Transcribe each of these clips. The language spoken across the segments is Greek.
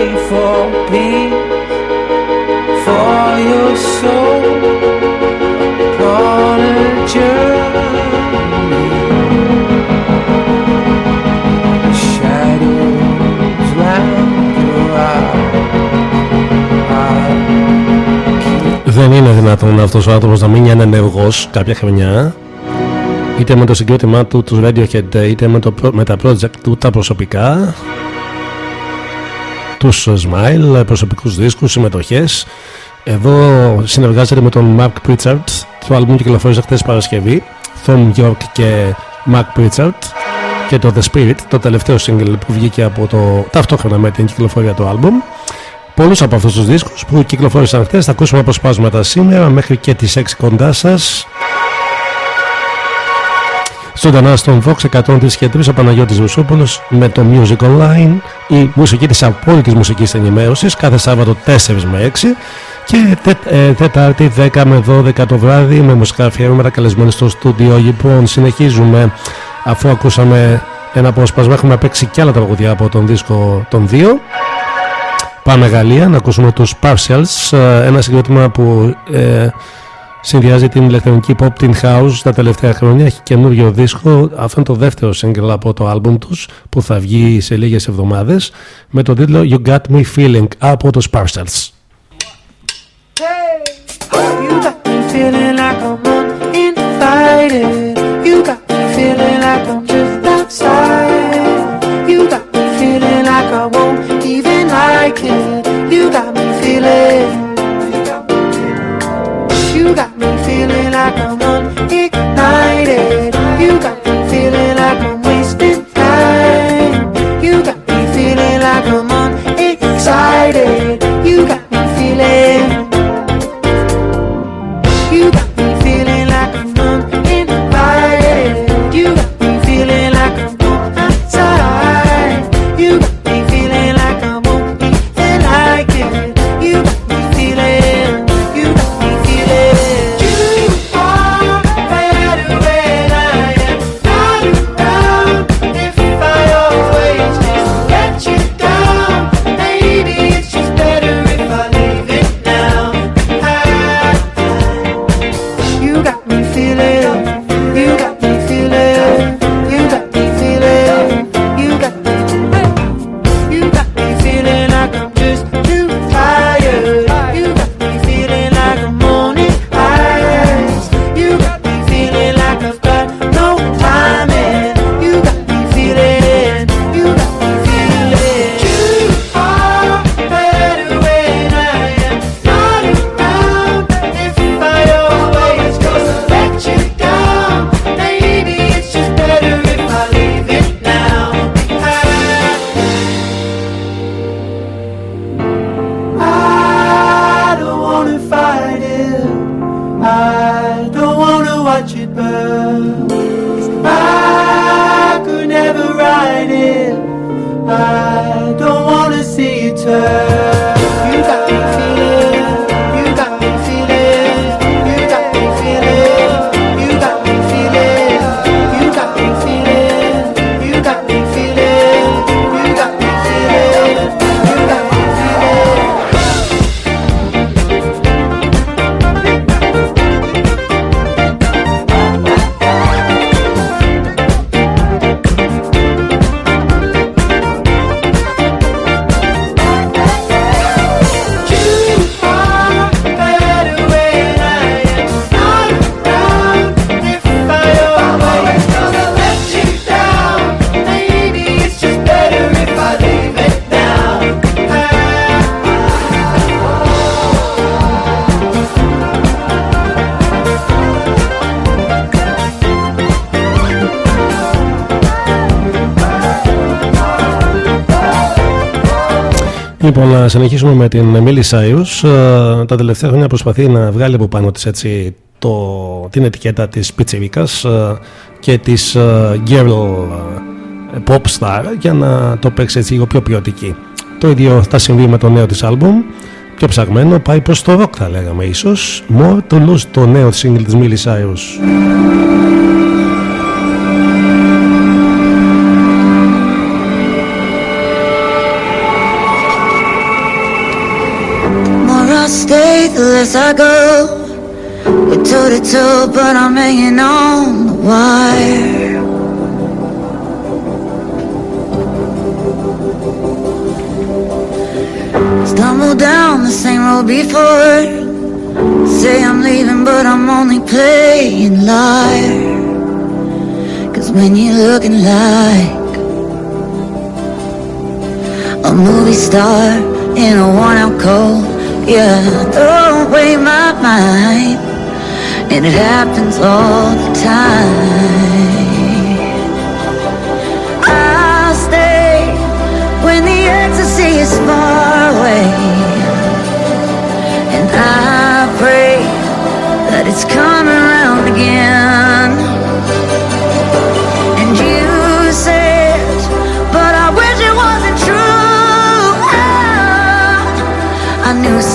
Pray for peace for your soul upon a journey. The shadows round your eyes. Δεν είναι δυνατόν αυτός ο άνθρωπος να μείνει ανενεργός κάποια χρονιά είτε με το συγκρότημά του τους Radiohead είτε με, το, προ- με τα project του τα προσωπικά τους Smile, προσωπικούς δίσκους, συμμετοχές. Εδώ συνεργάζεται με τον Mark Pritchard. Το άλμπουμ κυκλοφόρησε χθες Παρασκευή. Tom York και Mark Pritchard. Και το The Spirit το τελευταίο single που βγήκε από το ταυτόχρονα με την κυκλοφορία του άλμπουμ. Πολλούς από αυτούς τους δίσκους που κυκλοφόρησαν χθες θα ακούσουμε αποσπάσματα σήμερα μέχρι και τις 6 κοντά σας. Ζωντανά στον Vox 103 και 3 ο Παναγιώτης Βουσούπολος με το Music Online, η μουσική της απόλυτης μουσικής ενημέρωσης κάθε Σάββατο 4 με 6 και τε, ε, Τετάρτη 10 με 12 το βράδυ με μουσικά αφιέρωματα καλεσμένοι στο στούντιο. Λοιπόν, συνεχίζουμε αφού ακούσαμε ένα απόσπασμα, έχουμε παίξει και άλλα τραγουδιά από τον δίσκο των δύο. Πάμε Γαλλία να ακούσουμε τους Partials, ε, ένα συγκρότημα που ε, συνδυάζει την ηλεκτρονική pop την house τα τελευταία χρόνια. Έχει καινούριο δίσκο. Αυτό είναι το δεύτερο single από το album τους που θα βγει σε λίγες εβδομάδες με το τίτλο You Got Me Feeling από τους Partials. You got me feeling like I'm uninvited. You got me feeling like I'm outside. You got I could never it. I don't wanna see you turn. Λοιπόν, να συνεχίσουμε με την Μίλη Σάιους. Ε, Τα τελευταία χρόνια προσπαθεί να βγάλει από πάνω της έτσι το, την ετικέτα της πιτσιρίκας ε, και της ε, girl ε, pop star για να το παίξει έτσι λίγο πιο ποιοτική. Το ίδιο θα συμβεί με το νέο της άλμπουμ. Πιο ψαγμένο, πάει προς το rock θα λέγαμε ίσως. More to lose το νέο single της Μίλη Σάιους. Stay, the less I go. We're toe to toe, but I'm hanging on the wire. Stumble down the same road before. Say I'm leaving, but I'm only playing liar. Cause when you're looking like a movie star in a worn out coat. Yeah, throw away my mind, and it happens all the time.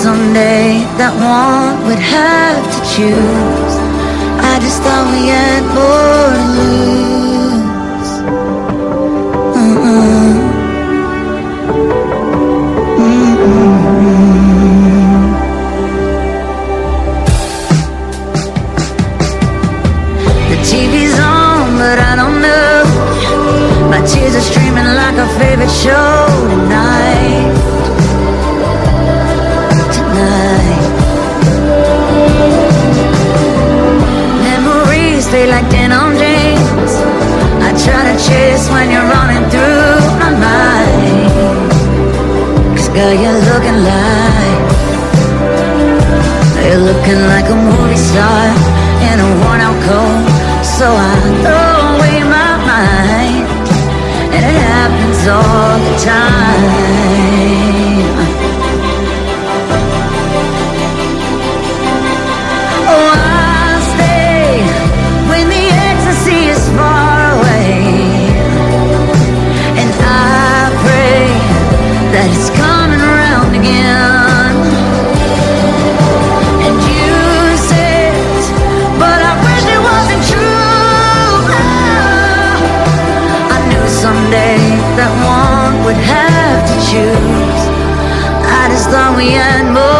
Someday that one would have to choose. I just thought we had more to lose. Mm-mm. The TV's on, but I don't know. My tears are streaming like a favorite show tonight. Fade like denim jeans. I try to chase when you're running through my mind. Cause girl, you're looking like you're looking like a movie star in a worn out coat. So I throw away my mind, and it happens all the time. We had more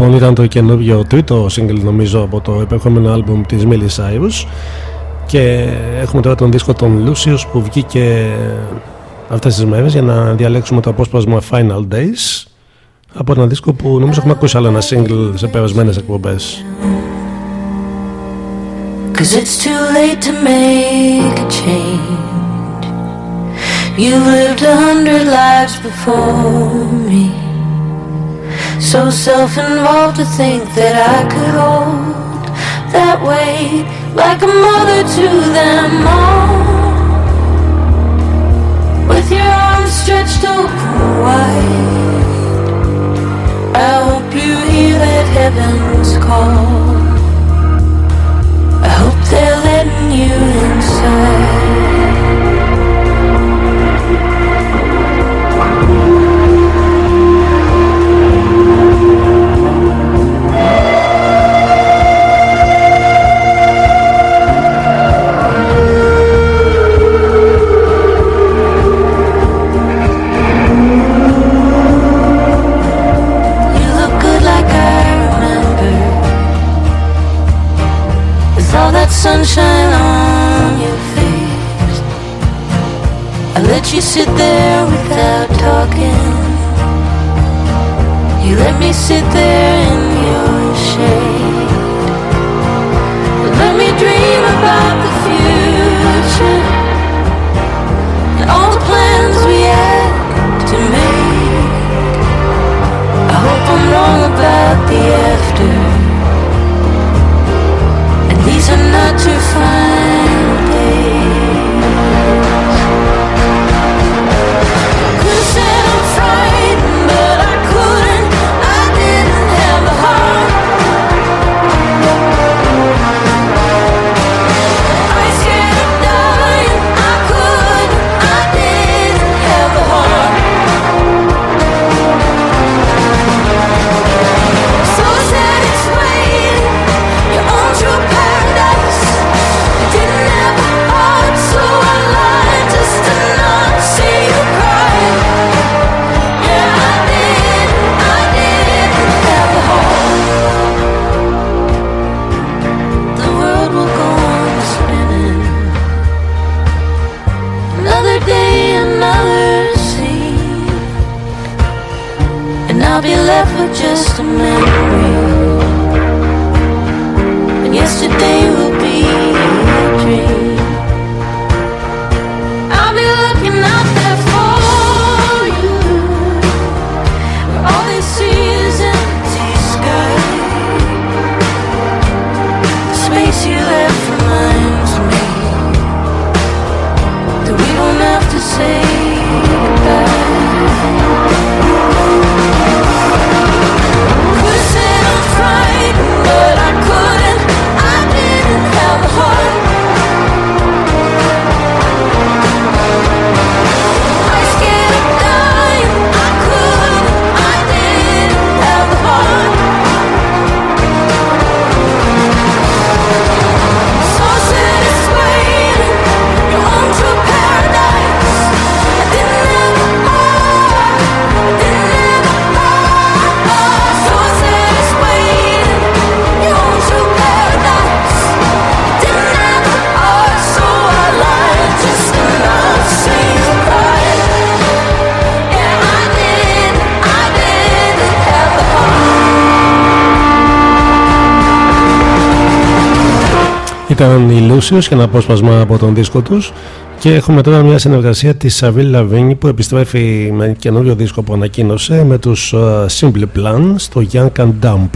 λοιπόν ήταν το καινούργιο τρίτο single νομίζω από το επερχόμενο άλμπουμ της Miley Cyrus. Και έχουμε τώρα τον δίσκο των Lucius που βγήκε αυτές τις μέρες για να διαλέξουμε το απόσπασμα Final Days από ένα δίσκο που νομίζω έχουμε ακούσει άλλο ένα single σε περασμένες εκπομπές. Cause it's too late to make a change. You've lived a hundred lives before me So self-involved to think that I could hold That weight like a mother to them all With your arms stretched open wide I hope you hear that heaven's call I hope they're letting you inside. Ήταν οι Lucius και ένα απόσπασμα από τον δίσκο τους και έχουμε τώρα μια συνεργασία της Avril Lavigne που επιστρέφει με καινούριο δίσκο που ανακοίνωσε με τους uh, Simple Plan στο Young and Dump.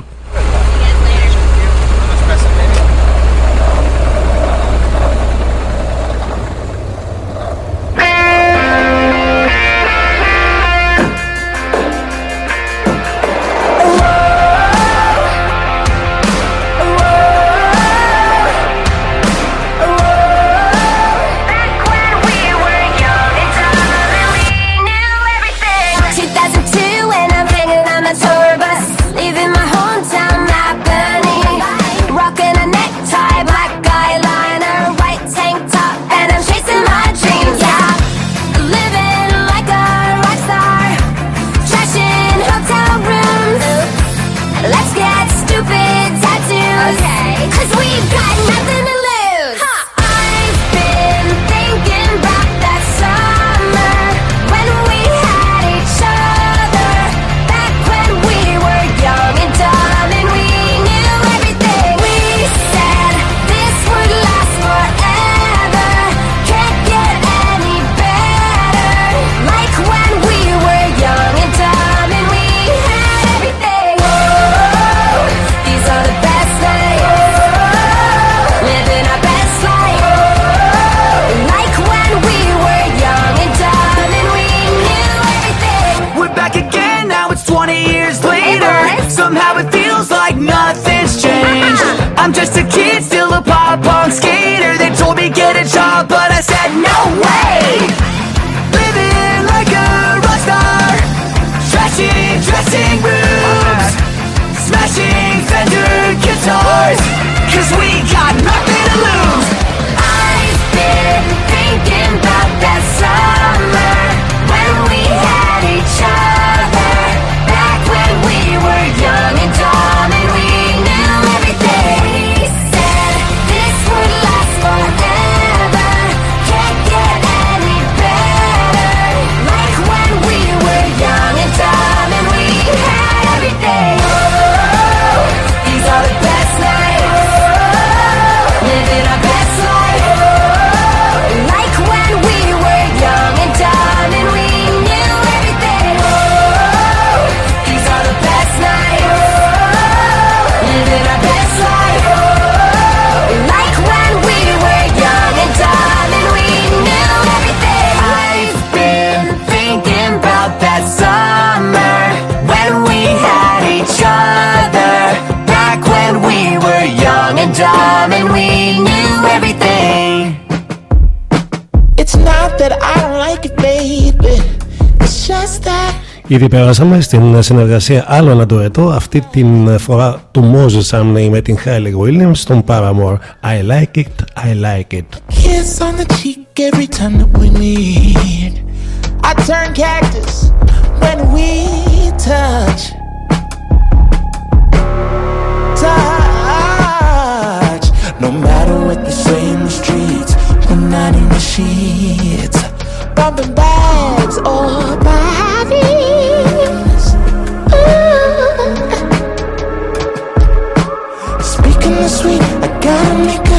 Διαπεράσαμε στην συνεργασία άλλων αντουετό, αυτή την φορά του Μόζου Σάμνεϊ με την Χάιλι Williams στον Paramore. I like it, I like it. Kiss on the cheek every time that we meet. I turn cactus when we touch. Touch. No matter what they say in the streets, we're not in the sheets. Bumping bags or bodies. sweet. I gotta make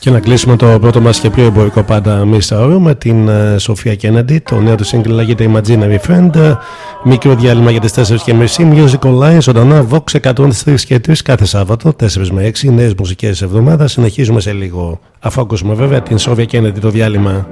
Και να κλείσουμε το πρώτο μας και πιο εμπορικό πάντα μισάωρο με την uh, Σοφία Κέννεντι. Το νέο του σύγκρι λέγεται Imaginary Friend. Μικρό διάλειμμα για τις 4.30 Music Online, ζωντανά Vox 103 και 3 κάθε Σάββατο, 4 με 6 νέες μουσικές εβδομάδα. Συνεχίζουμε σε λίγο. Αφού ακούσουμε βέβαια την Σοφία Κέννεντι το διάλειμμα.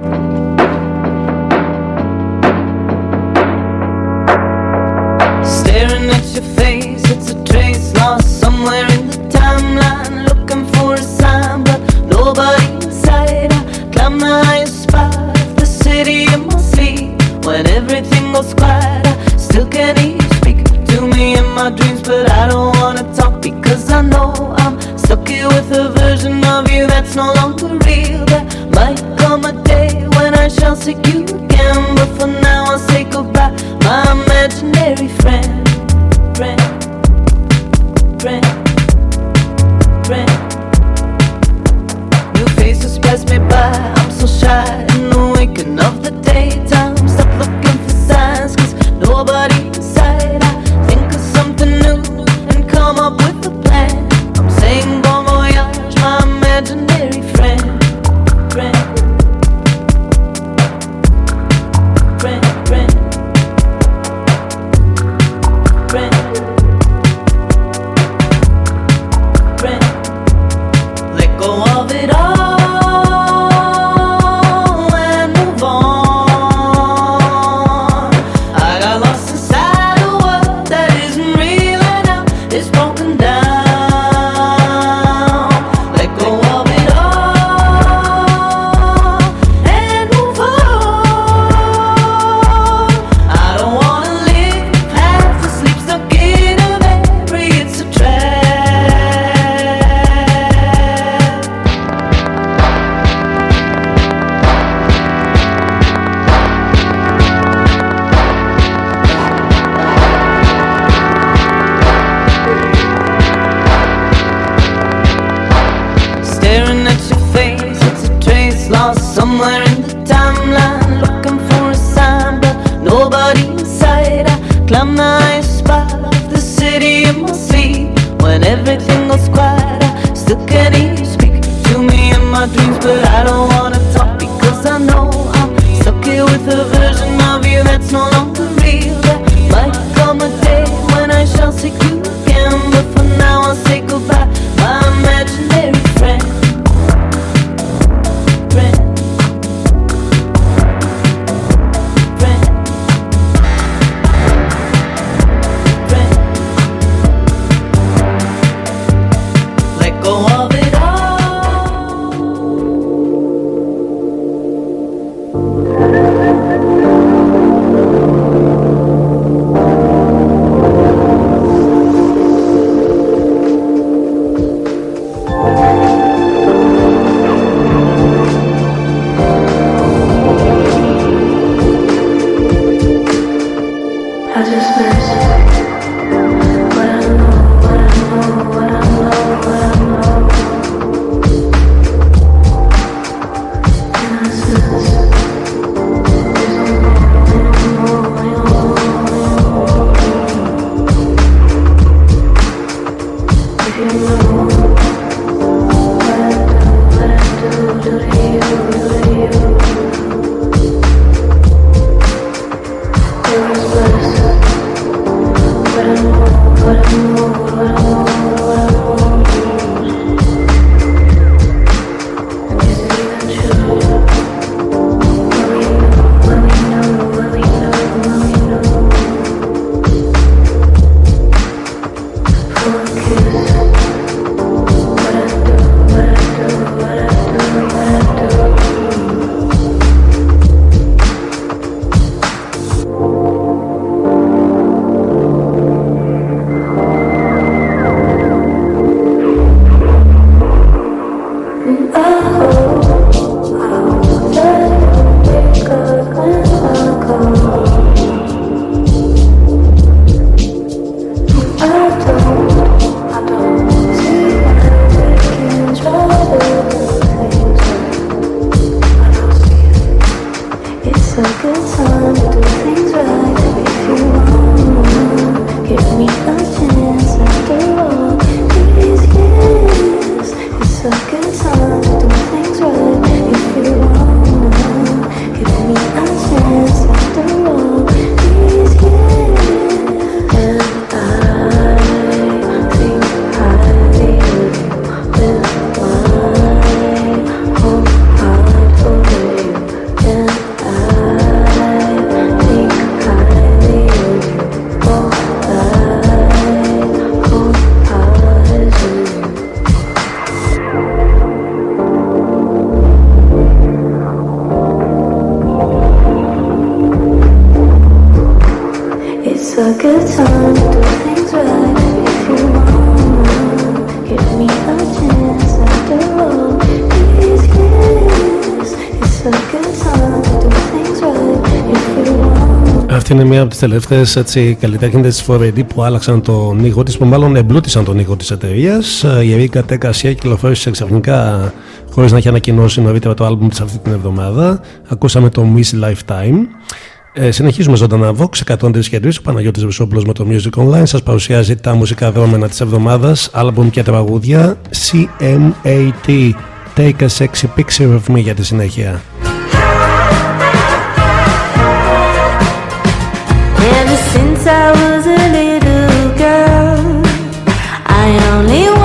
I just heard. μία από τις τελευταίες καλλιτέχνε της 4AD που άλλαξαν τον ήχο της, που μάλλον εμπλούτησαν τον ήχο της εταιρείας. Ε, η Ερίκα Τέκασια κυκλοφόρησε ξαφνικά, χωρίς να έχει ανακοινώσει νωρίτερα το άλμπουμ της αυτή την εβδομάδα. Ακούσαμε το Miss Lifetime. Ε, συνεχίζουμε ζωντανά Vox 103 και 3. Ο Παναγιώτης Βεσόπουλος με το Music Online Σας παρουσιάζει τα μουσικά δρόμενα της εβδομάδας, άλμπουμ και τραγούδια CMAT. Take a sexy picture of me για τη συνέχεια. since I was a little girl. I only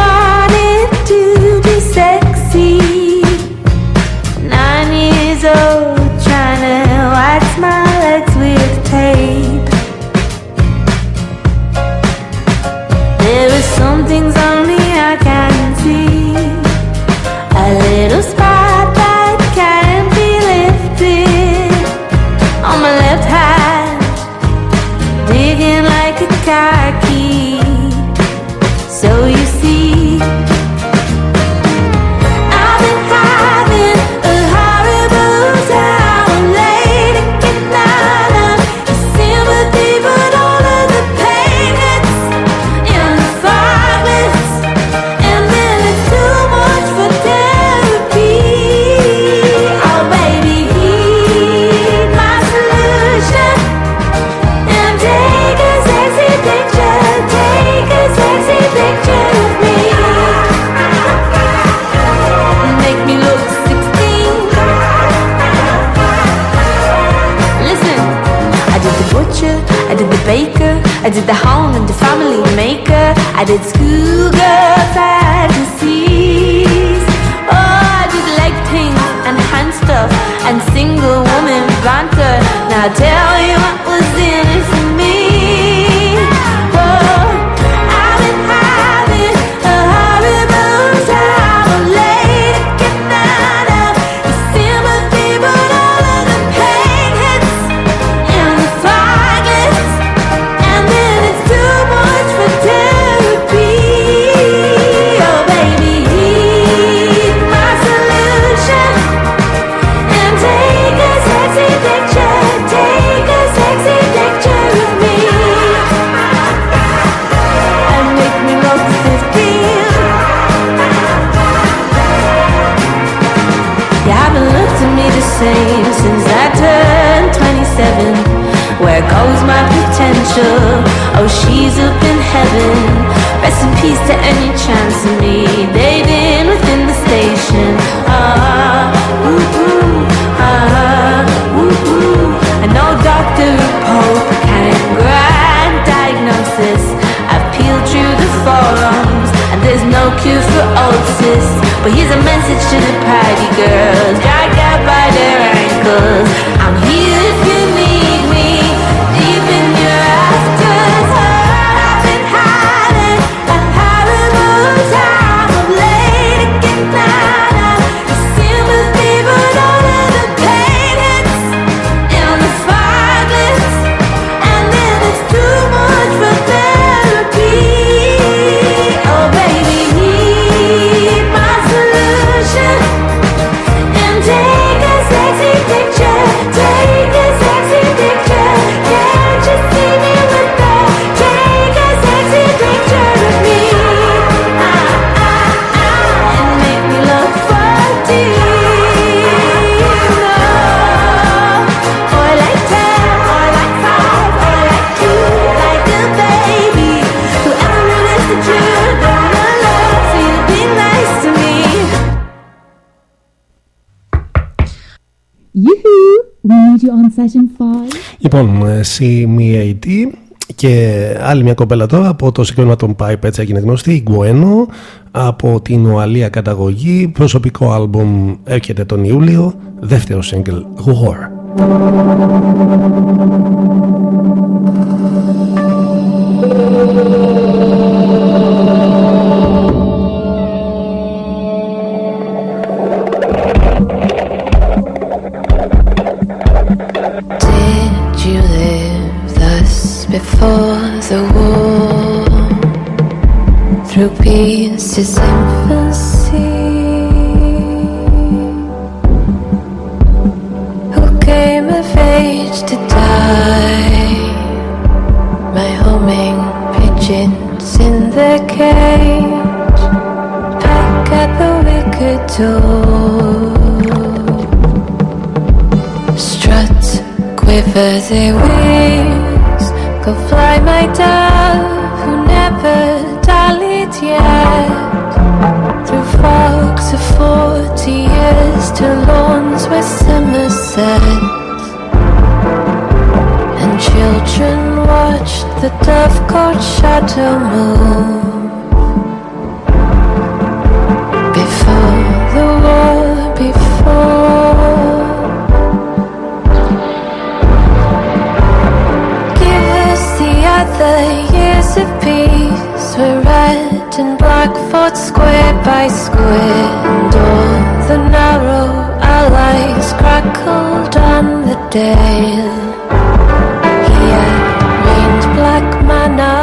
Λοιπόν, ε, CMAT και άλλη μια κοπέλα τώρα από το συγκρότημα των Pipe, έτσι έγινε γνωστή, η Γκουένο, από την Ουαλία καταγωγή, προσωπικό άλμπουμ έρχεται τον Ιούλιο, δεύτερο single, War. be since infancy. Who came of age to die? My homing pigeons in the cage, back at the wicked door. Strut, quiver their wings, go fly my dove. To lawns where summer sets. And children watched the dove-caught shadow move. Before the war, before Give us the other years of peace Where red and black fought square by square the narrow allies crackled on the dale Here reigned black manna.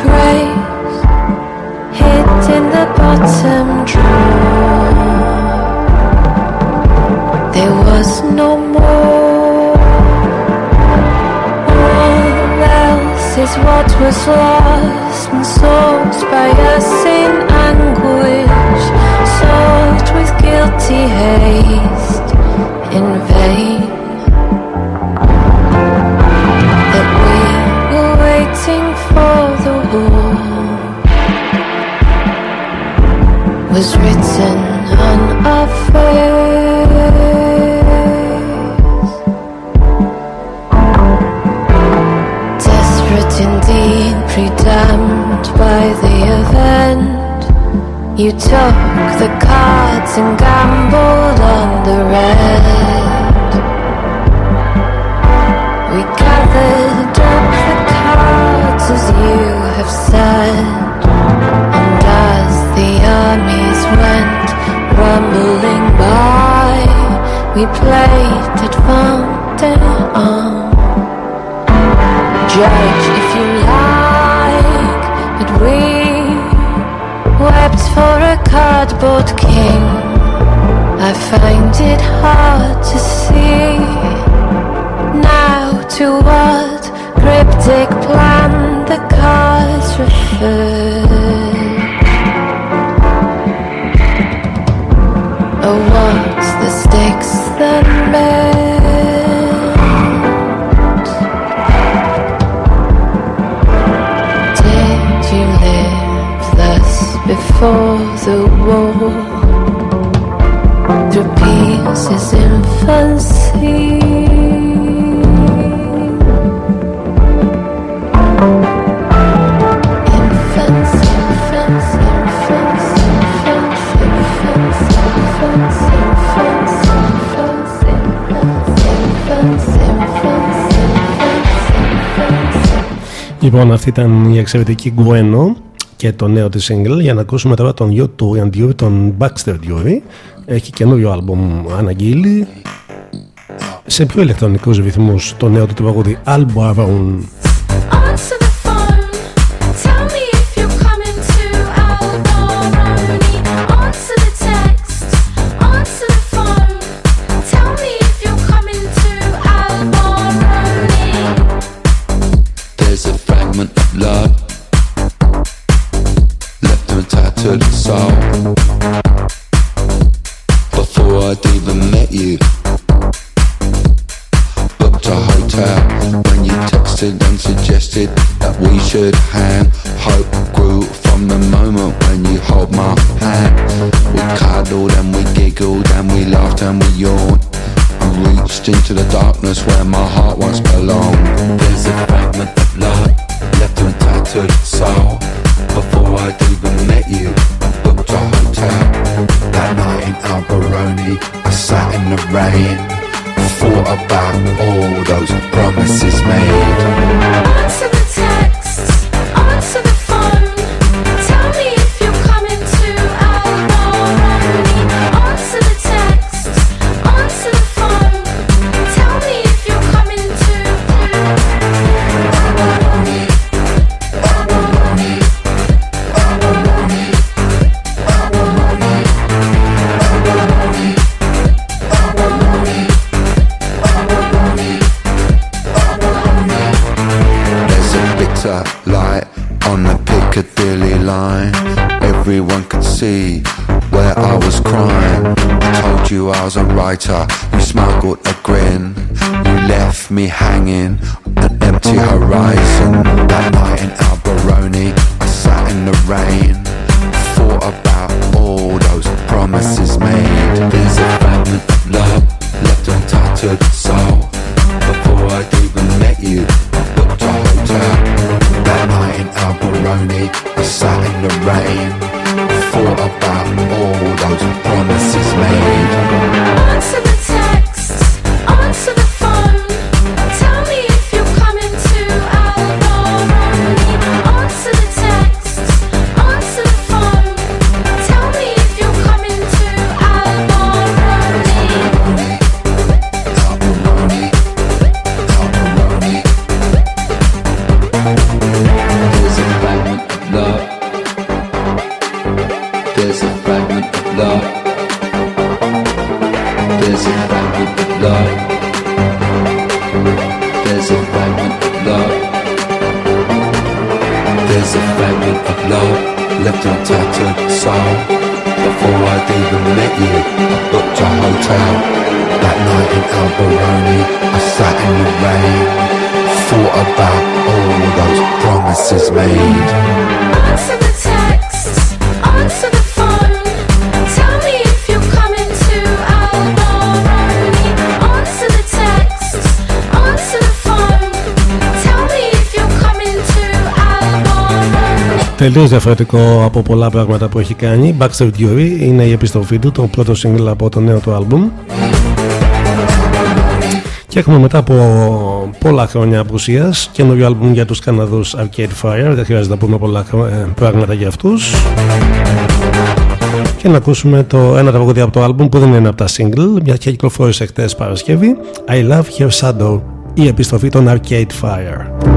Grace hid in the bottom drawer. There was no more. All else is what was lost and sought by us in anguish, with guilty haste in vain. That we were waiting for the war was written on our face. Desperate indeed, predamned by the event. You took the and gambled on the red. We gathered up the cards as you have said. And as the armies went rumbling by, we played at Vendée Judge if you like, but we wept for a cardboard king. I find it hard to see now to what cryptic plan the cards refer. Oh, what's the stakes then meant? Did you live thus before the war in fancy. Λοιπόν, αυτή ήταν η εξαιρετική Γκουένο και το νέο της single για να ακούσουμε τώρα τον U2 and Dury, τον Baxter Dury. Έχει καινούριο άλμπουμ αναγγείλει σε πιο ηλεκτρονικούς ρυθμούς το νέο του τραγούδι Albarone. Soul. Τελείως διαφορετικό από πολλά πράγματα που έχει κάνει. Baxter Dury είναι η επιστροφή του, το πρώτο single από το νέο του album. Και έχουμε μετά από πολλά χρόνια απουσίας καινούριο album για τους Καναδούς Arcade Fire. Δεν χρειάζεται να πούμε πολλά ε, πράγματα για αυτούς. Και να ακούσουμε το ένα τραγούδι από το album που δεν είναι από τα single, μια και κυκλοφόρησε χτες Παρασκευή. I Love Your Shadow, η επιστροφή των Arcade Fire.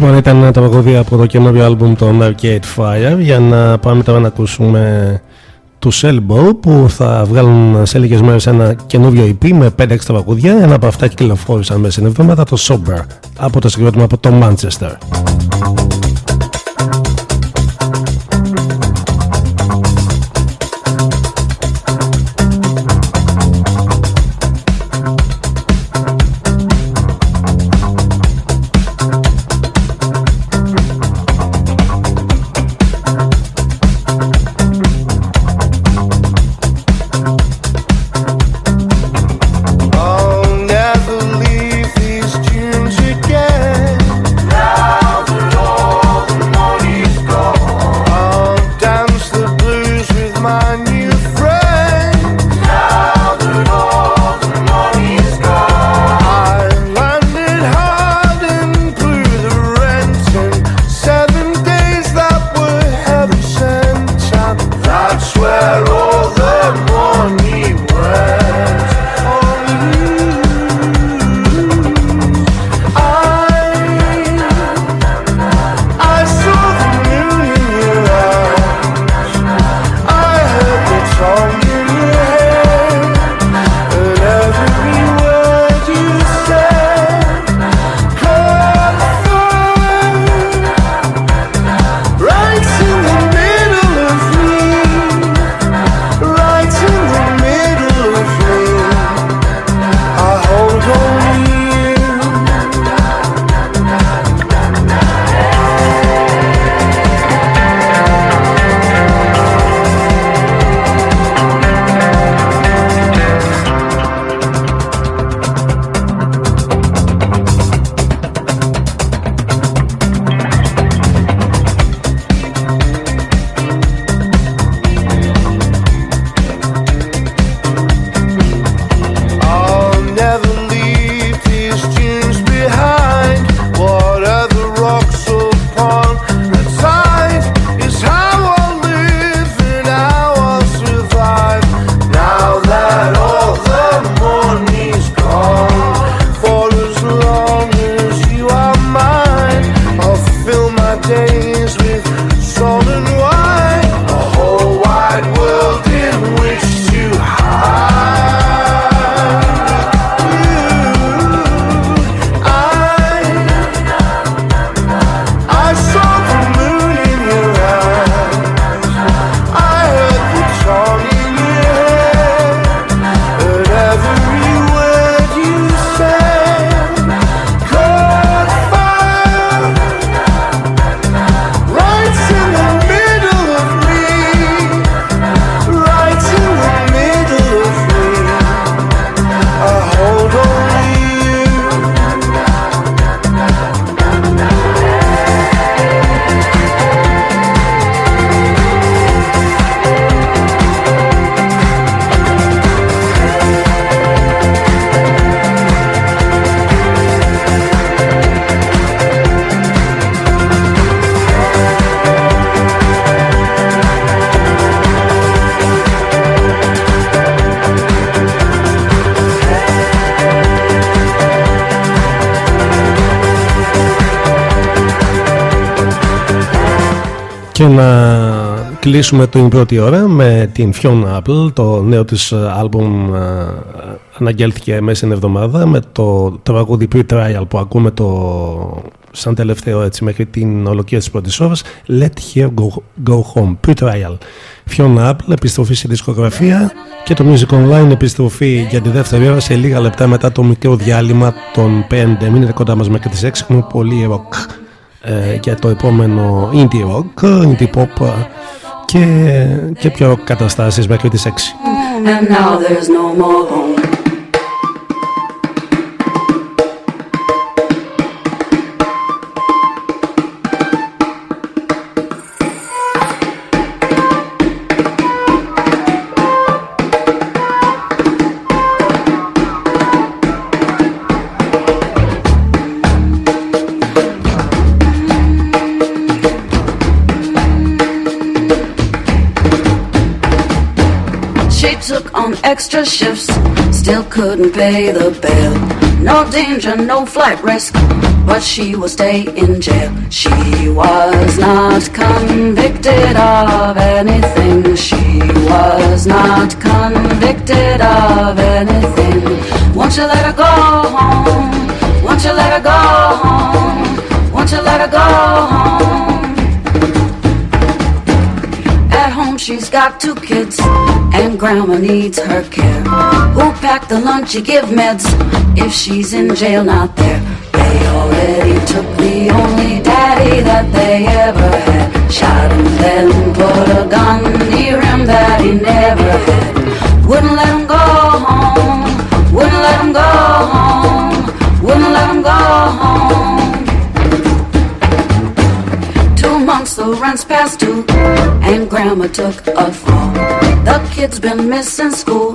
Λοιπόν, ήταν τα τραγωδία από το καινούριο άλμπουμ των Arcade Fire για να πάμε τώρα να ακούσουμε τους Elbow που θα βγάλουν σε λίγες μέρες ένα καινούριο EP με 5-6 τραγουδιά. Ένα από αυτά κυκλοφόρησαν μέσα στην εβδομάδα το Sober από το συγκρότημα από το Manchester. Και να κλείσουμε την πρώτη ώρα με την Fiona Apple, το νέο της ε, άλμπουμ ε, αναγγέλθηκε μέσα στην εβδομάδα με το τραγούδι Pre-Trial που ακούμε το σαν τελευταίο έτσι μέχρι την ολοκλήρωση της πρώτης ώρας. Let Here Go, go Home, Pre-Trial. Fiona Apple, επιστροφή στη δισκογραφία και το Music Online επιστροφή για τη δεύτερη ώρα σε λίγα λεπτά μετά το μικρό διάλειμμα των 5 μείνετε κοντά μας μέχρι τις 6 έχουμε πολύ rock ε, για το επόμενο indie rock, indie pop ε, και πιο καταστάσεις μέχρι τη 6. Extra shifts, still couldn't pay the bill. No danger, no flight risk. but she will stay in jail. She was not convicted of anything. She was not convicted of anything. Won't you let her go home? Won't you let her go home? Won't you let her go home? She's got two kids and grandma needs her care. Who packed the lunch, you give meds if she's in jail not there. They already took the only daddy that they ever had. Shot him then put a gun near him that he never had. Wouldn't let him go home. Past due, and grandma took a fall. The kid's been missing school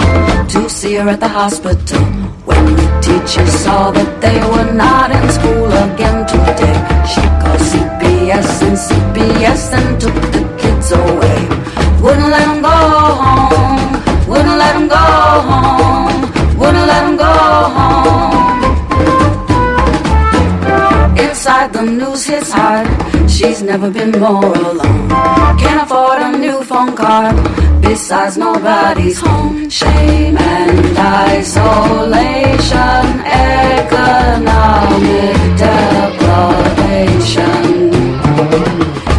to see her at the hospital. When the teacher saw that they were not in school again today, she called CPS and CPS and took the kids away. Wouldn't let them go home. Wouldn't let them go home. Wouldn't let them go home. Inside the news hits hard. She's never been more alone. Can't afford a new phone card. Besides, nobody's home. Shame and isolation. Economic deprivation.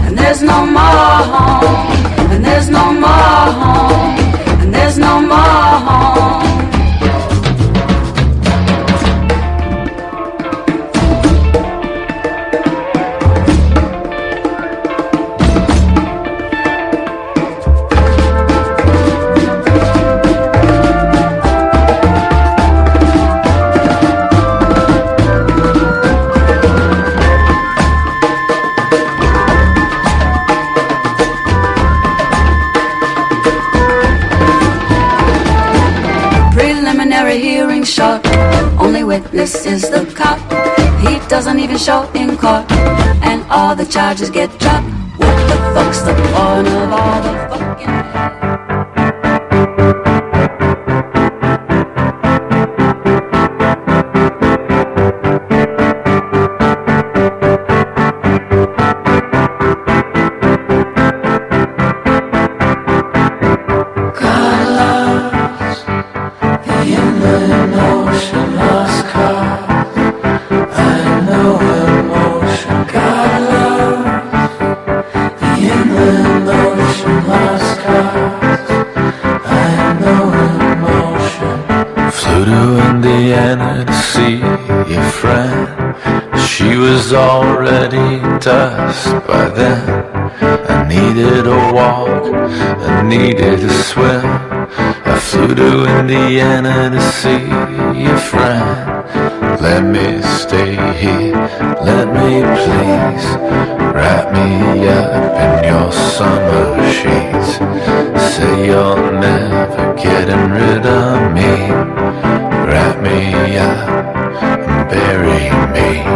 And there's no more home. And there's no more home. And there's no more home. Shot. Only witness is the cop. He doesn't even show in court. And all the charges get dropped. What the fuck's the point of all the fucking. Needed a swim. I flew to Indiana to see your friend. Let me stay here, let me please wrap me up in your summer sheets. Say you're never getting rid of me. Wrap me up and bury me.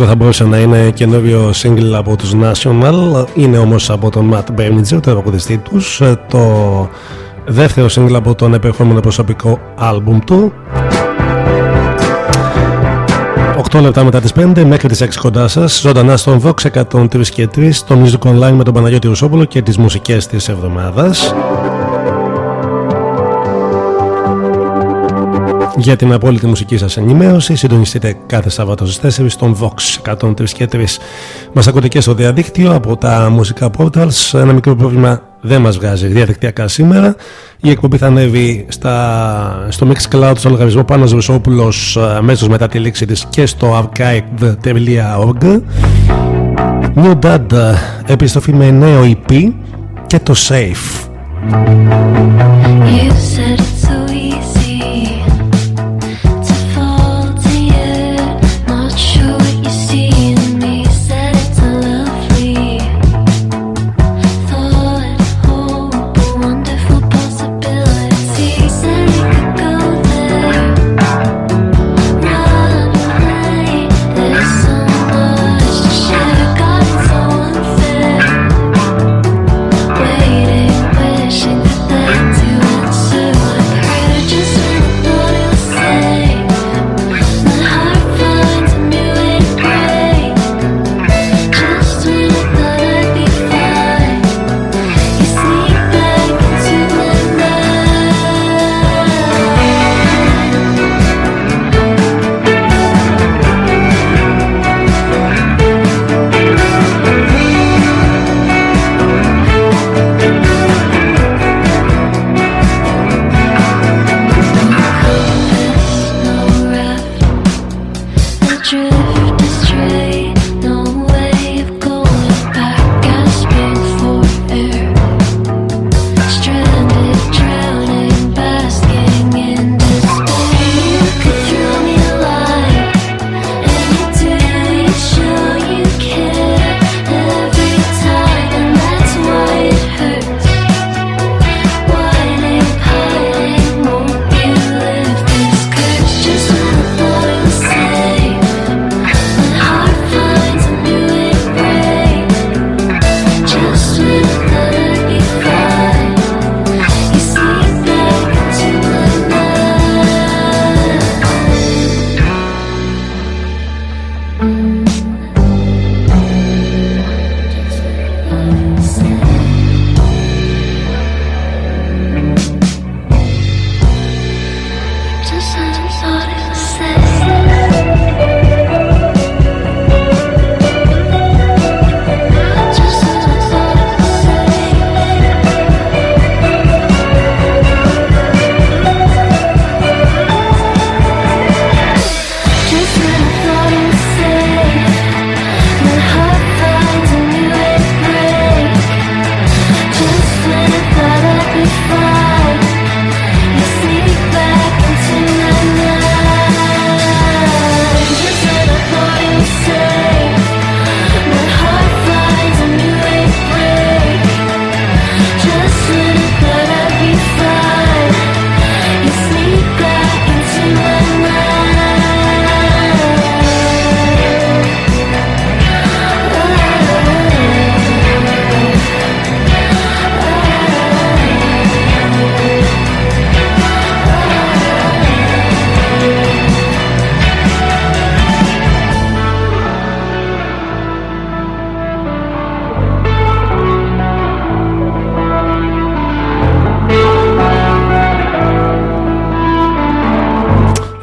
Σίγουρα θα μπορούσε να είναι καινούριο single από τους National. Είναι όμως από τον Matt Berninger, το τραγουδιστή τους. Το δεύτερο single από τον επερχόμενο προσωπικό άλμπουμ του. 8 λεπτά μετά τις 5 μέχρι τις 6 κοντά σας. Ζωντανά στον Vox 103 και 3 στο Music Online με τον Παναγιώτη Ρουσόπουλο και τις μουσικές της εβδομάδας Για την απόλυτη μουσική σας ενημέρωση συντονιστείτε κάθε Σάββατο στις 4 στον Vox 103 και 3 Μας ακούτε και στο διαδίκτυο από τα μουσικά portals. Ένα μικρό πρόβλημα δεν μας βγάζει διαδικτυακά σήμερα. Η εκπομπή θα ανέβει στα, στο Mixcloud στο λογαριασμό Πάνος Ρουσόπουλος αμέσως μετά τη λήξη της και στο archive.org New Dad επιστροφή με νέο EP και το Safe. You said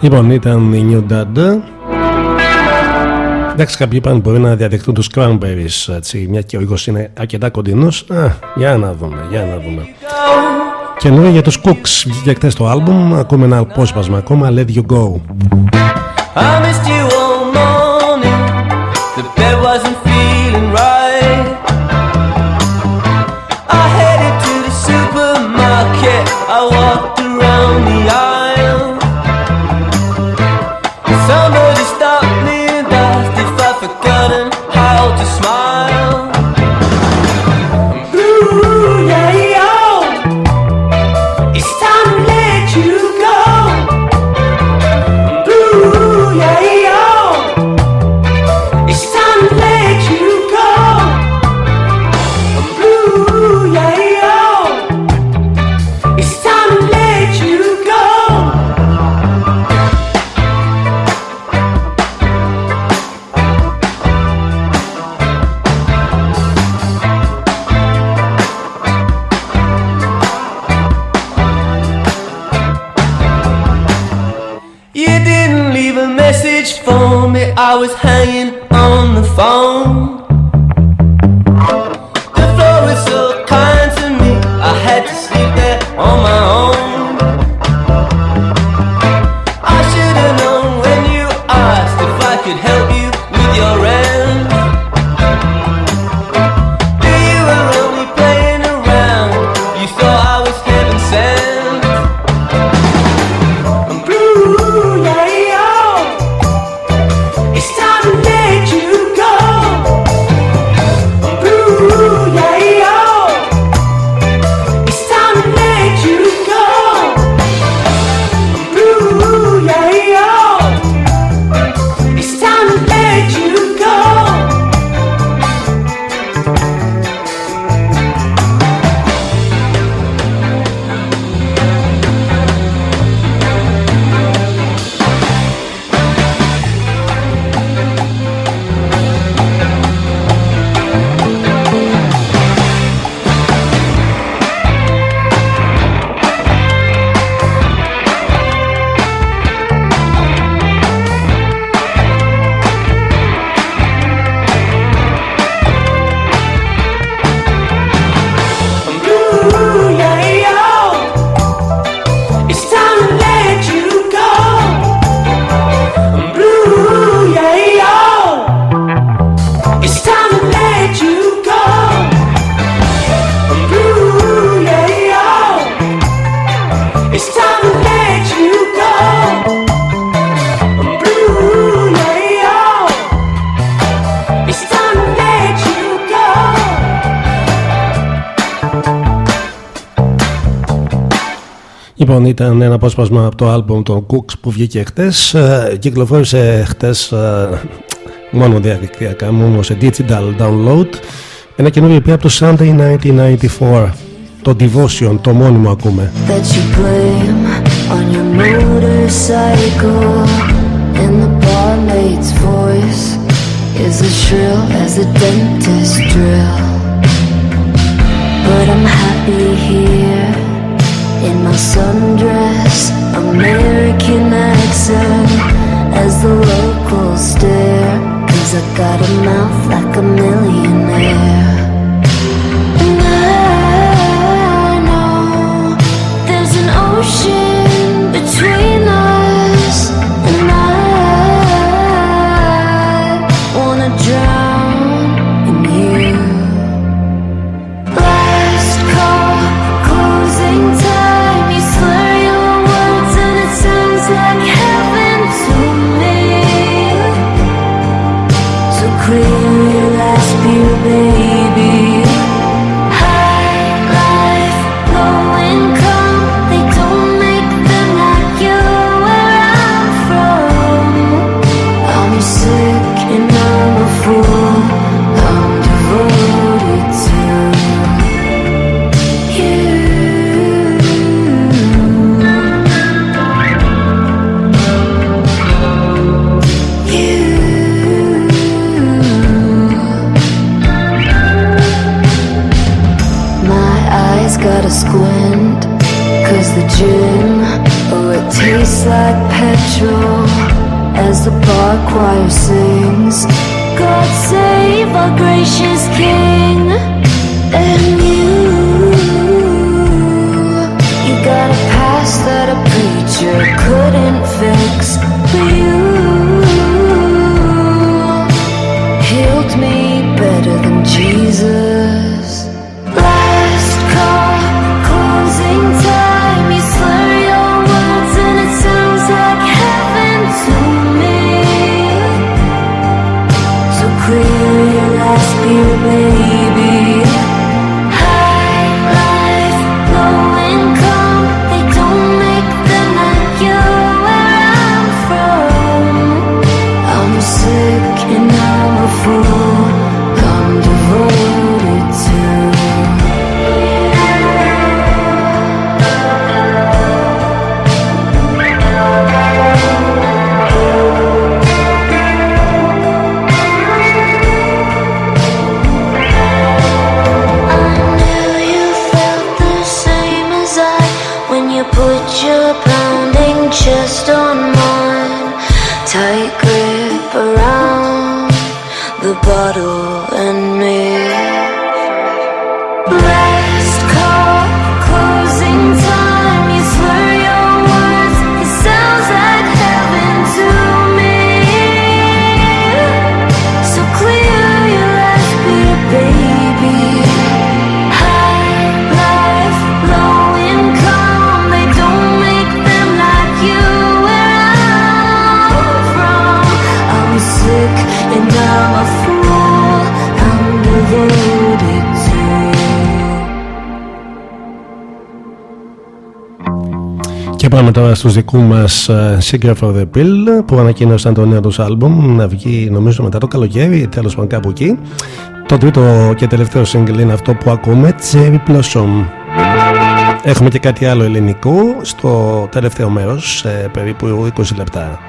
Λοιπόν, ήταν η New Dad. Εντάξει, κάποιοι είπαν μπορεί να διαδεχτούν τους Cranberries, έτσι, μια και ο ήχο είναι αρκετά κοντινός. Για να δούμε, για να δούμε. Και λέω για τους Cooks, βγήκε χθες το album. Ακούμε ένα απόσπασμα ακόμα. Let you go. Λοιπόν, ήταν ένα απόσπασμα από το άλμπουμ των Cooks που βγήκε χτες. Ε, κυκλοφόρησε χτες ε, μόνο διαδικτυακά, μόνο σε digital download. Ένα καινούργιο βιβλίο από το Sunday 1994. Το Devotion, το μόνιμο ακούμε. But I'm happy here. sundress, American accent As the locals stare Cause I got a mouth like a millionaire. And I know there's an ocean gotta squint Cause the gin, oh it tastes like petrol. As the bar choir sings God save our gracious king And you, you got a past that a preacher couldn't fix But you. Healed me better than Jesus. Life bottle Και πάμε τώρα στους δικούς μας ε, Cigar for the Pill που ανακοίνωσαν το νέο τους άλμπουμ να βγει νομίζω μετά το καλοκαίρι τέλος πάντων κάπου εκεί. Το τρίτο και τελευταίο single είναι αυτό που ακούμε Cherry Blossom. Έχουμε και κάτι άλλο ελληνικό στο τελευταίο μέρος σε περίπου 20 λεπτά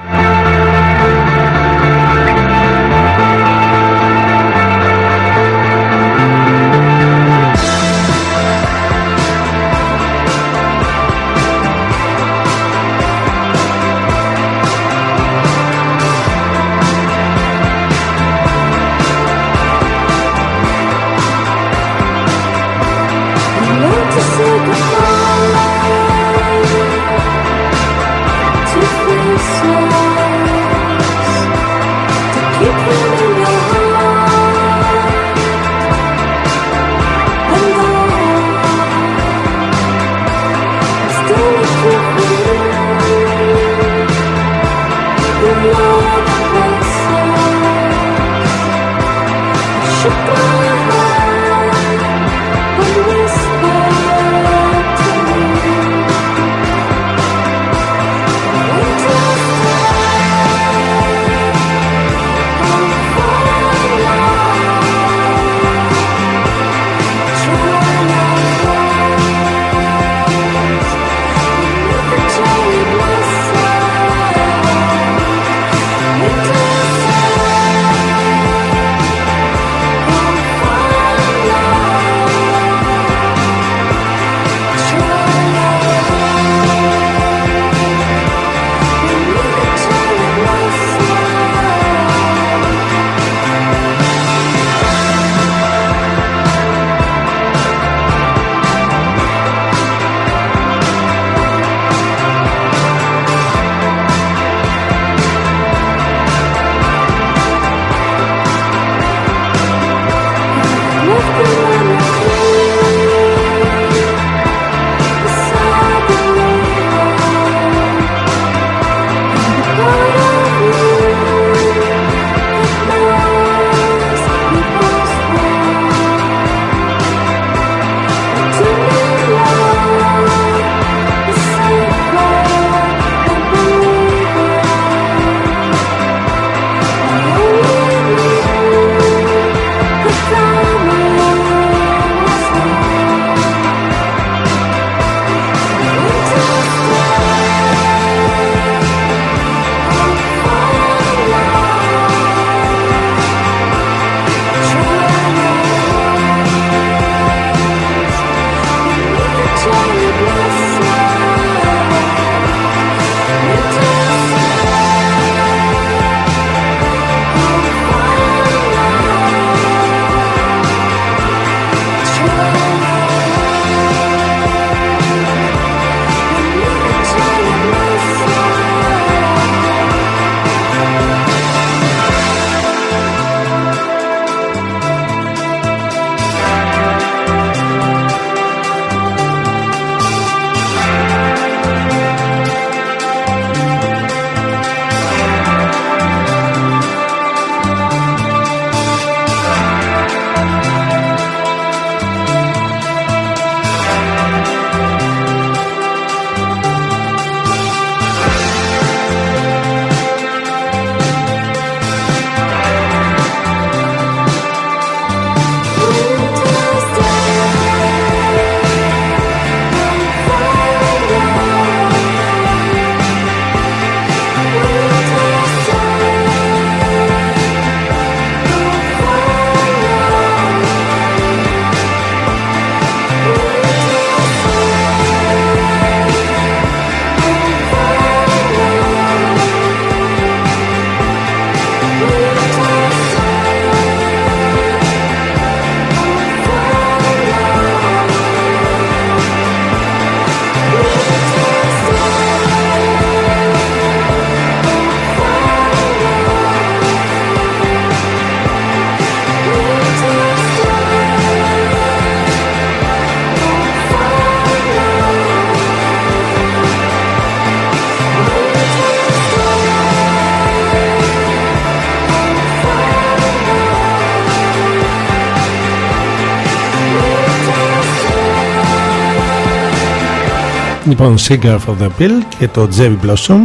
Λοιπόν, Cigar for the Pill και το Jerry Blossom.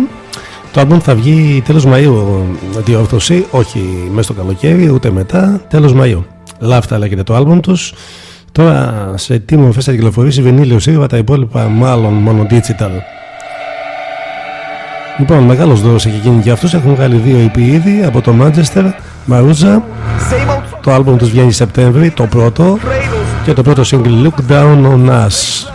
Το album θα βγει τέλος Μαΐου, διόρθωση, όχι μέσα στο καλοκαίρι, ούτε μετά, τέλος Μαΐου. Λάφτα λέγεται το album τους. Τώρα σε τι μορφές θα κυκλοφορήσει βινίλιο σίγουρα, τα υπόλοιπα μάλλον μόνο digital. Λοιπόν, μεγάλος δώρος έχει γίνει για αυτούς. Έχουν βγάλει δύο EP ήδη από το Manchester, Maruza. Το album τους βγαίνει Σεπτέμβρη, το πρώτο. Και το πρώτο single Look Down on Us.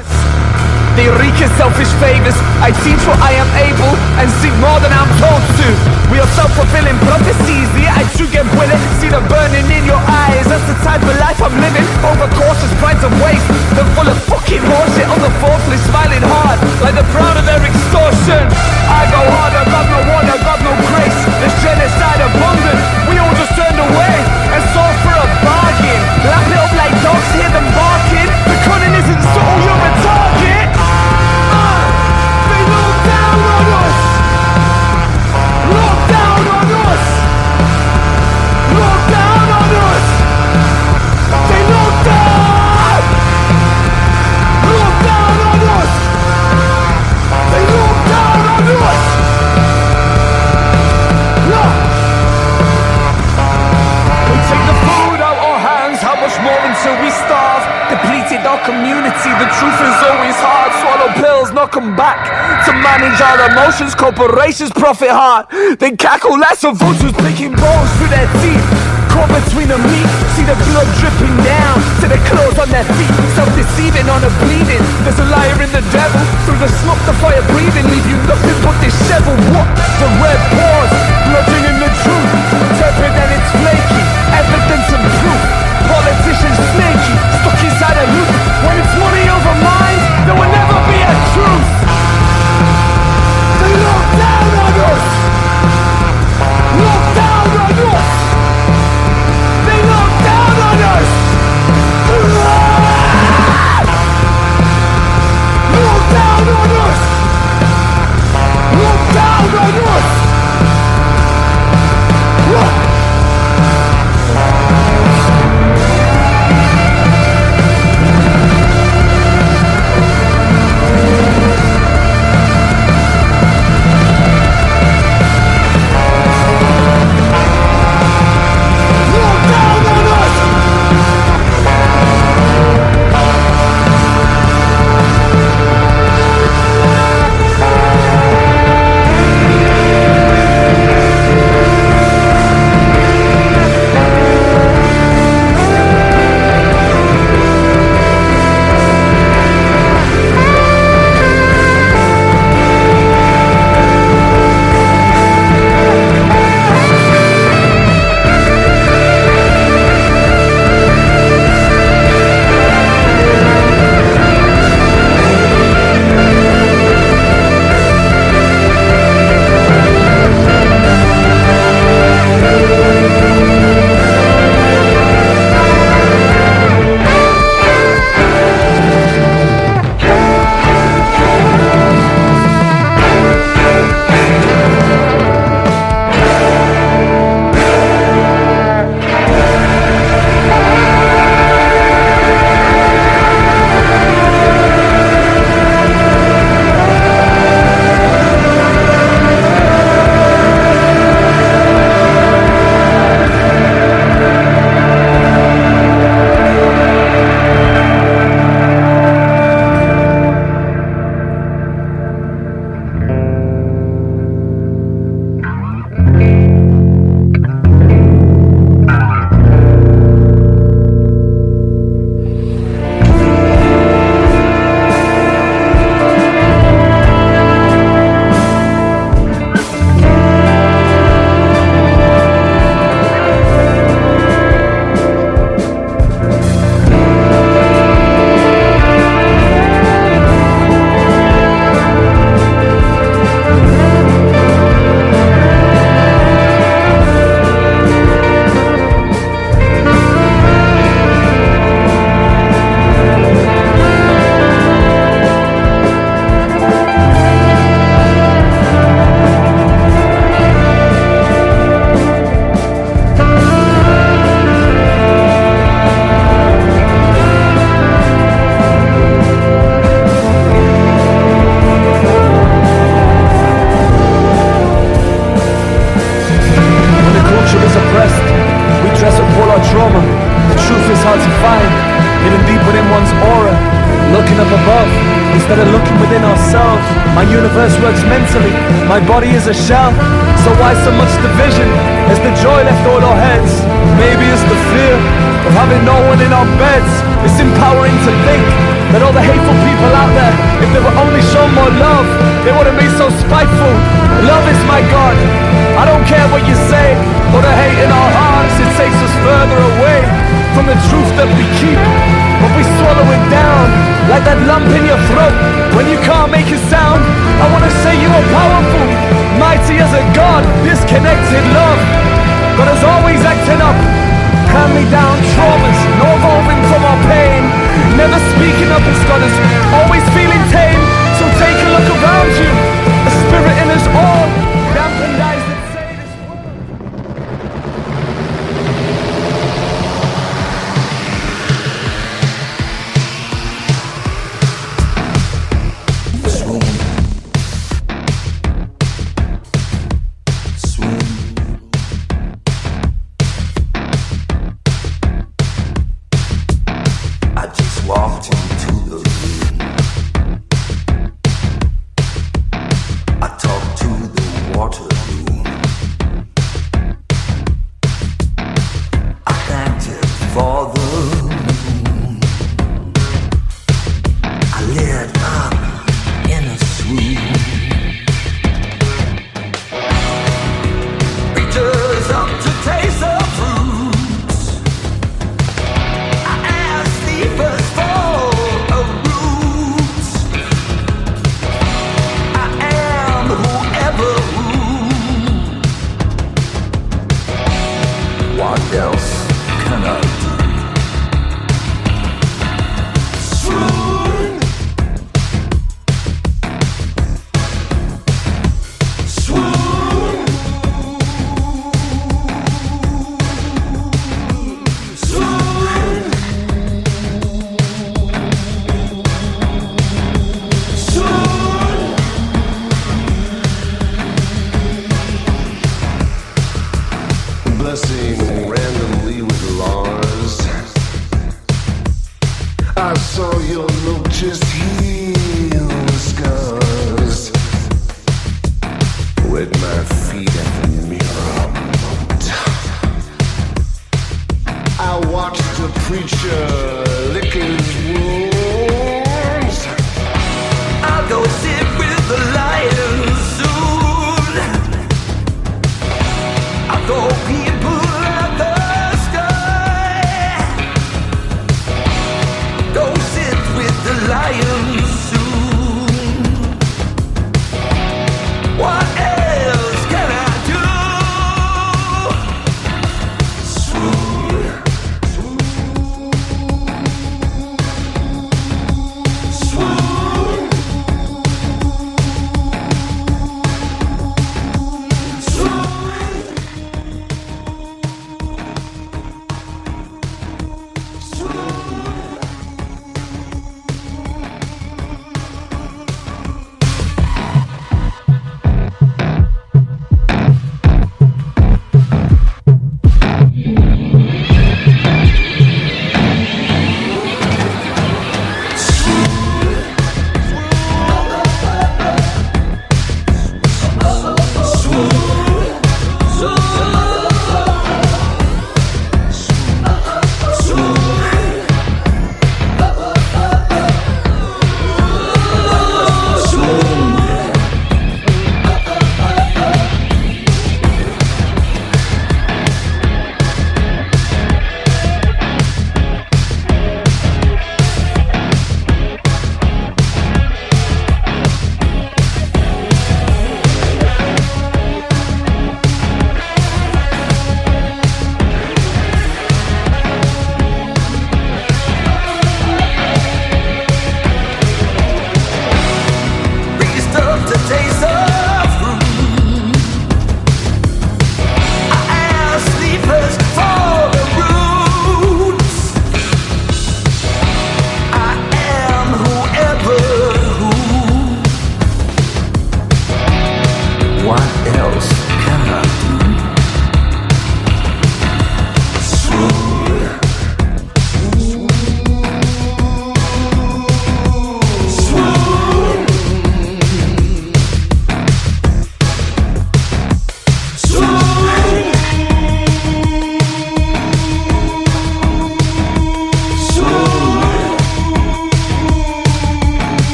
They reach in selfish favors. I teach what I am able and seek more than I'm told to. We are self-fulfilling prophecies. The I too get willing. See the burning in your eyes. That's the type of life I'm living. Over cautious prides of waste. They're full of fucking horseshit on the fourthly smiling hard. Like the proud of their extortion. I go harder, got no water, got no grace. There's genocide abundant. We all just turned away and saw for a bargain. Lap it up like dogs, hear them Our community, the truth is always hard. Swallow pills, knock 'em back. To manage our emotions, corporations profit hard. They cackle like some vultures picking bones through their teeth. Caught between the meat, see the blood dripping down to the clothes on their feet. Self-deceiving on a bleeding. There's a liar in the devil. Through the smoke, the fire breathing, leave you nothing but disheveled. What? The red paws, bludgeoning in the truth. Interpret and it's flaky. Evidence and proof. Politicians snaky, truth. They look down on us. Look down on us. They look down on us. Look down on us. Look down on us.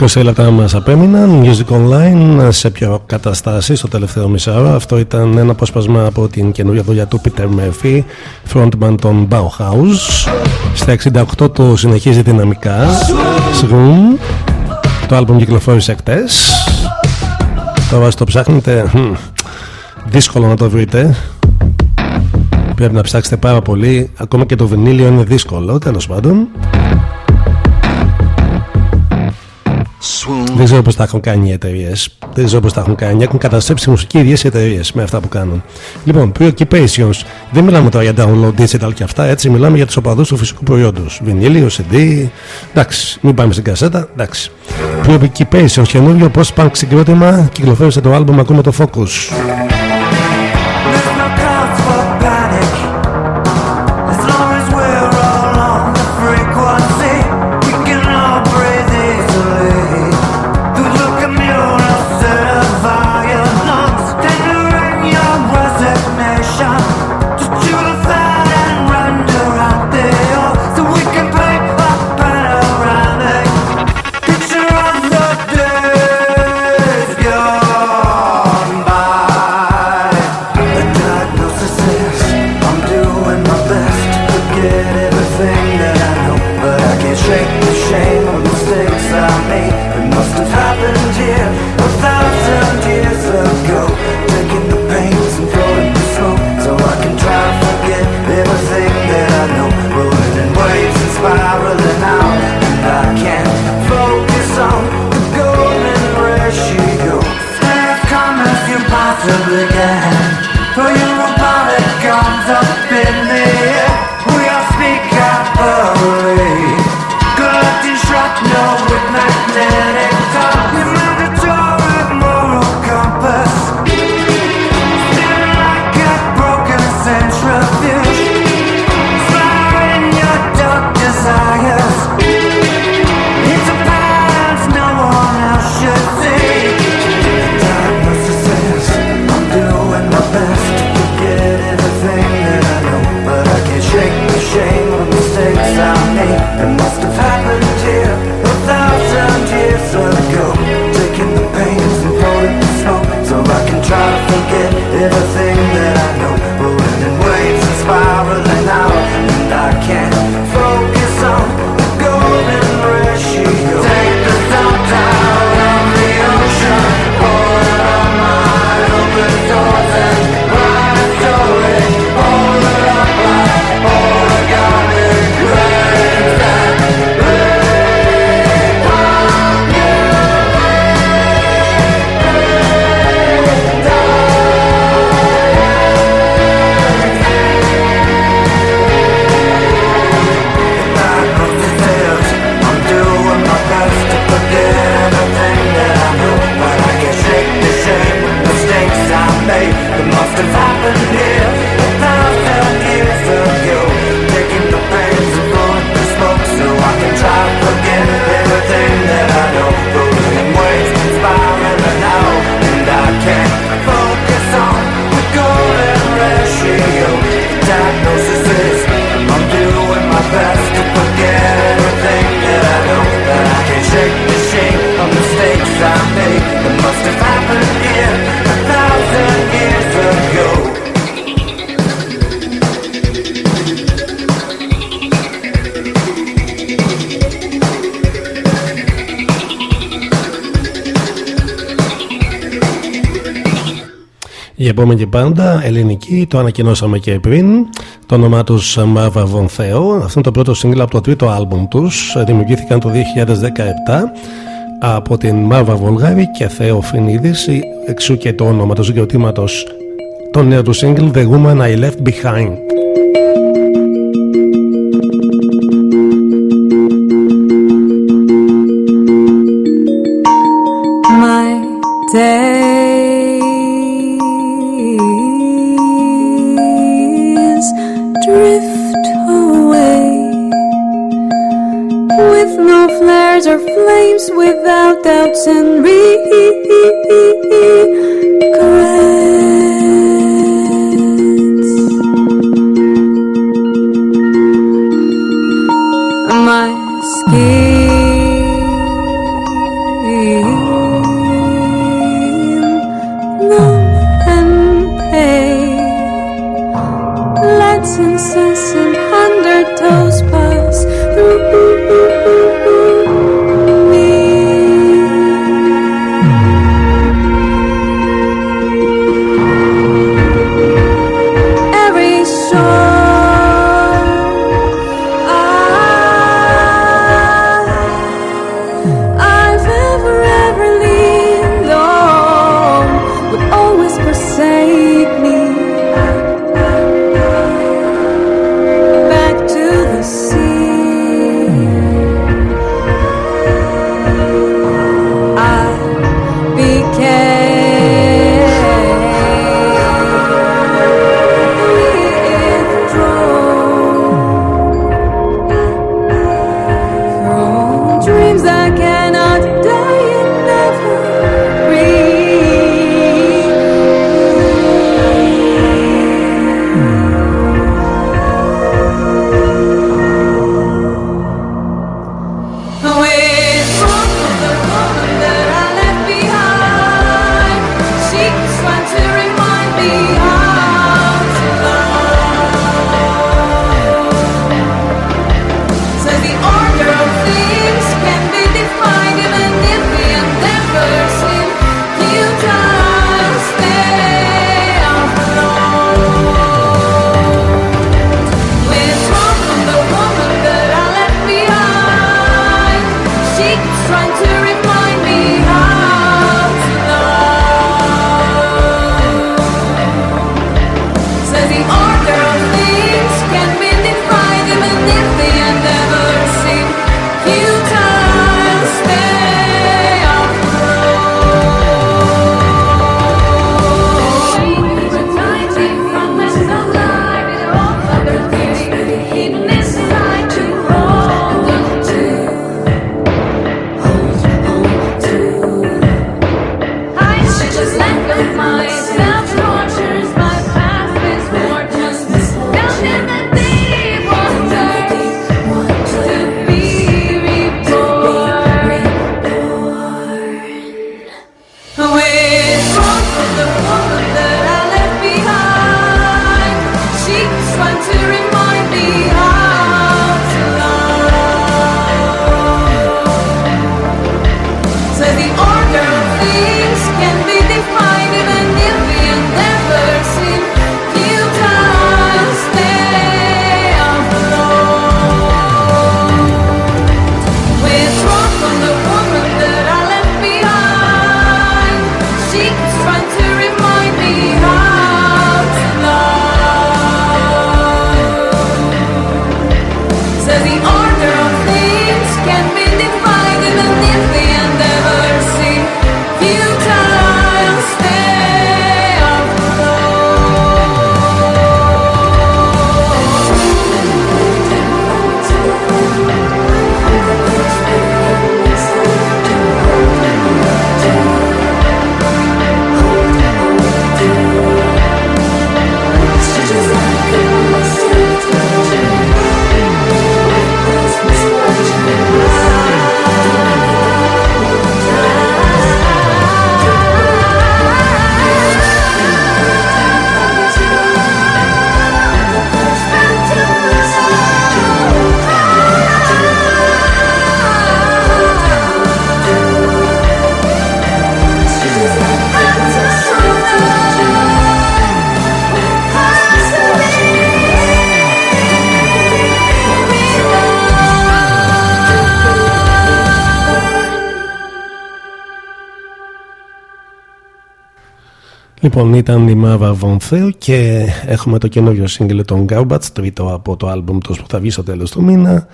20 λεπτά μας απέμειναν. Music Online σε πιο καταστάσει στο τελευταίο μισάωρο. Αυτό ήταν ένα απόσπασμα από την καινούργια δουλειά του Peter Murphy, frontman των Bauhaus. Στα 68 το συνεχίζει δυναμικά. Σγουμ. Το album κυκλοφόρησε χτες. Τώρα στο ψάχνετε, hm. δύσκολο να το βρείτε. Πρέπει να ψάξετε πάρα πολύ. Ακόμα και το βινίλιο είναι δύσκολο, τέλος πάντων. Δεν ξέρω πώς τα έχουν κάνει οι εταιρείες. Δεν ξέρω πώς τα έχουν κάνει. Έχουν καταστρέψει μουσική ίδιε εταιρείες με αυτά που κάνουν. Λοιπόν, preoccupations. Δεν μιλάμε τώρα για download digital και αυτά. Έτσι μιλάμε για τους οπαδούς του φυσικού προϊόντος. Βινίλιο, CD. Εντάξει, μην πάμε στην κασέτα. Εντάξει. Preoccupations. Καινούριο post-punk συγκρότημα. Κυκλοφόρησε το album ακόμα το Focus. επόμενη πάντα ελληνική, το ανακοινώσαμε και πριν. Το όνομά τους Μάβα Βονθέο. Αυτό είναι το πρώτο σύγκλι από το τρίτο άλμπουμ τους. Δημιουργήθηκαν το 2017 από την Μάβα Βολγάρη και Θεό Φινίδης εξού και το όνομα του συγκροτήματος. το νέο του single The Woman I Left Behind Λοιπόν, ήταν η Μάβα Βονθέο και έχουμε το καινούριο σύγκλι των Γκάουμπατς, τρίτο από το άλμπουμ τους που θα βγει στο τέλος του μήνα,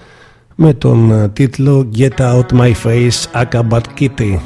με τον ε, τίτλο «Get Out My Face, Akabat Kitty».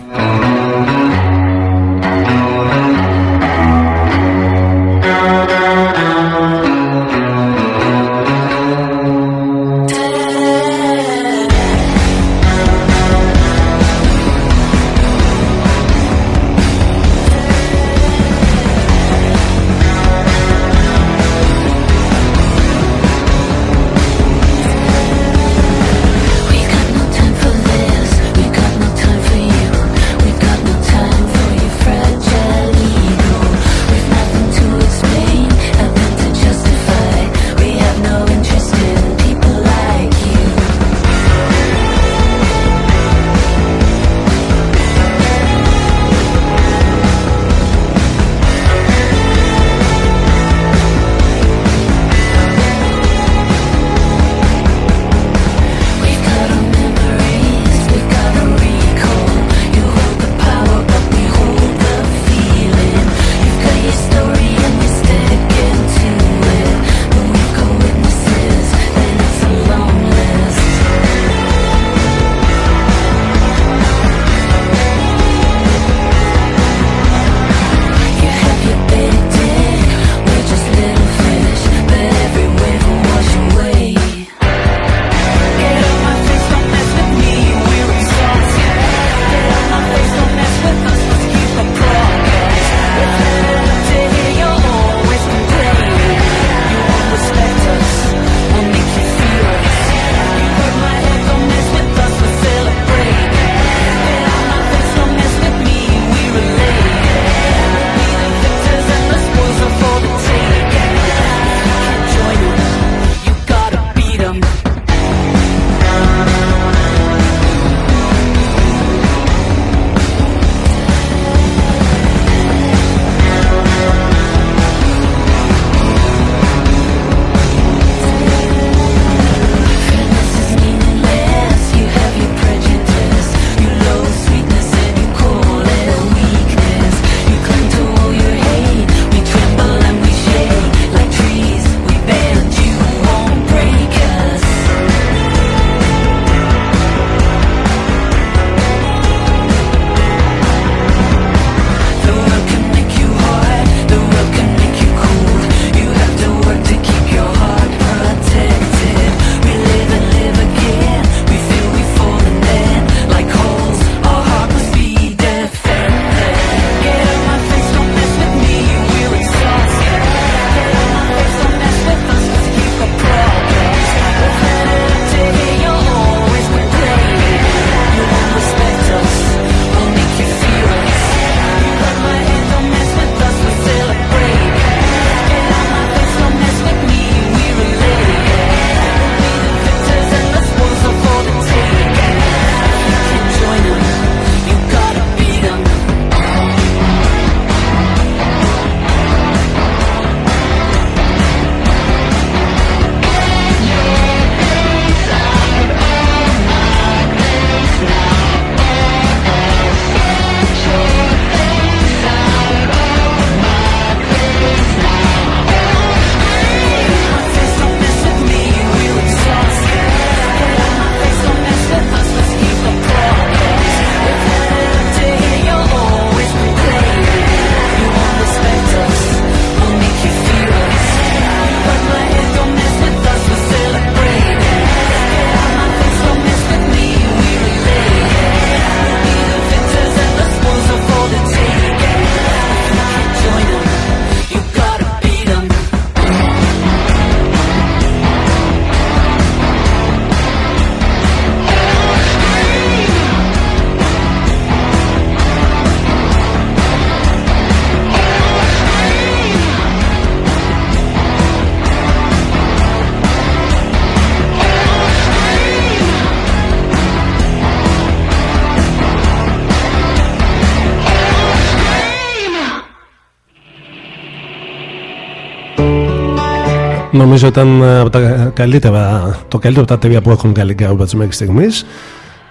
Νομίζω ήταν ε, από τα καλύτερα, το καλύτερο από τα τρία που έχουν καλή γκάμπατς μέχρι στιγμής.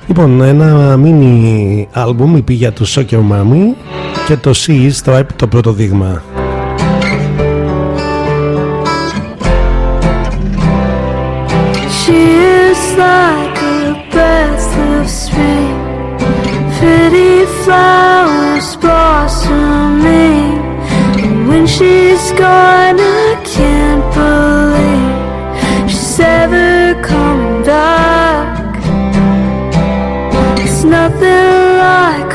Λοιπόν, ένα μίνι άλμπουμ η για του Soccer Mommy και το Sea Stripe το πρώτο δείγμα. She is like a breath of spring, pretty flowers blossoming. And when she's gone, I nothing like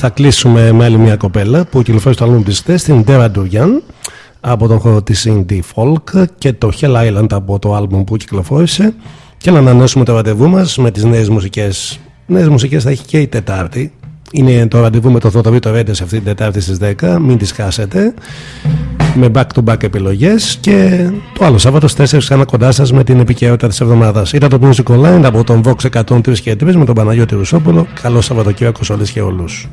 θα κλείσουμε με άλλη μια κοπέλα που κυκλοφόρησε το άλμπουμ της χθες, την Dara Durian από τον χώρο της Indie Folk και το Hell Island από το άλμπουμ που κυκλοφόρησε και να ανανεώσουμε το ραντεβού μας με τις νέες μουσικές. Νέες μουσικές θα έχει και η Τετάρτη. Είναι το ραντεβού με το Θοδωρή το Ρέντε αυτή την Τετάρτη στις 10, μην τις χάσετε. Με back-to-back επιλογές και το άλλο Σάββατο στις 4 ξανά κοντά σας με την επικαιρότητα της εβδομάδας. Ήταν το Music Online από τον Vox 103 και 3 με τον Παναγιώτη Ρουσόπουλο. Καλό Σαββατοκύριακο σε όλες και όλους.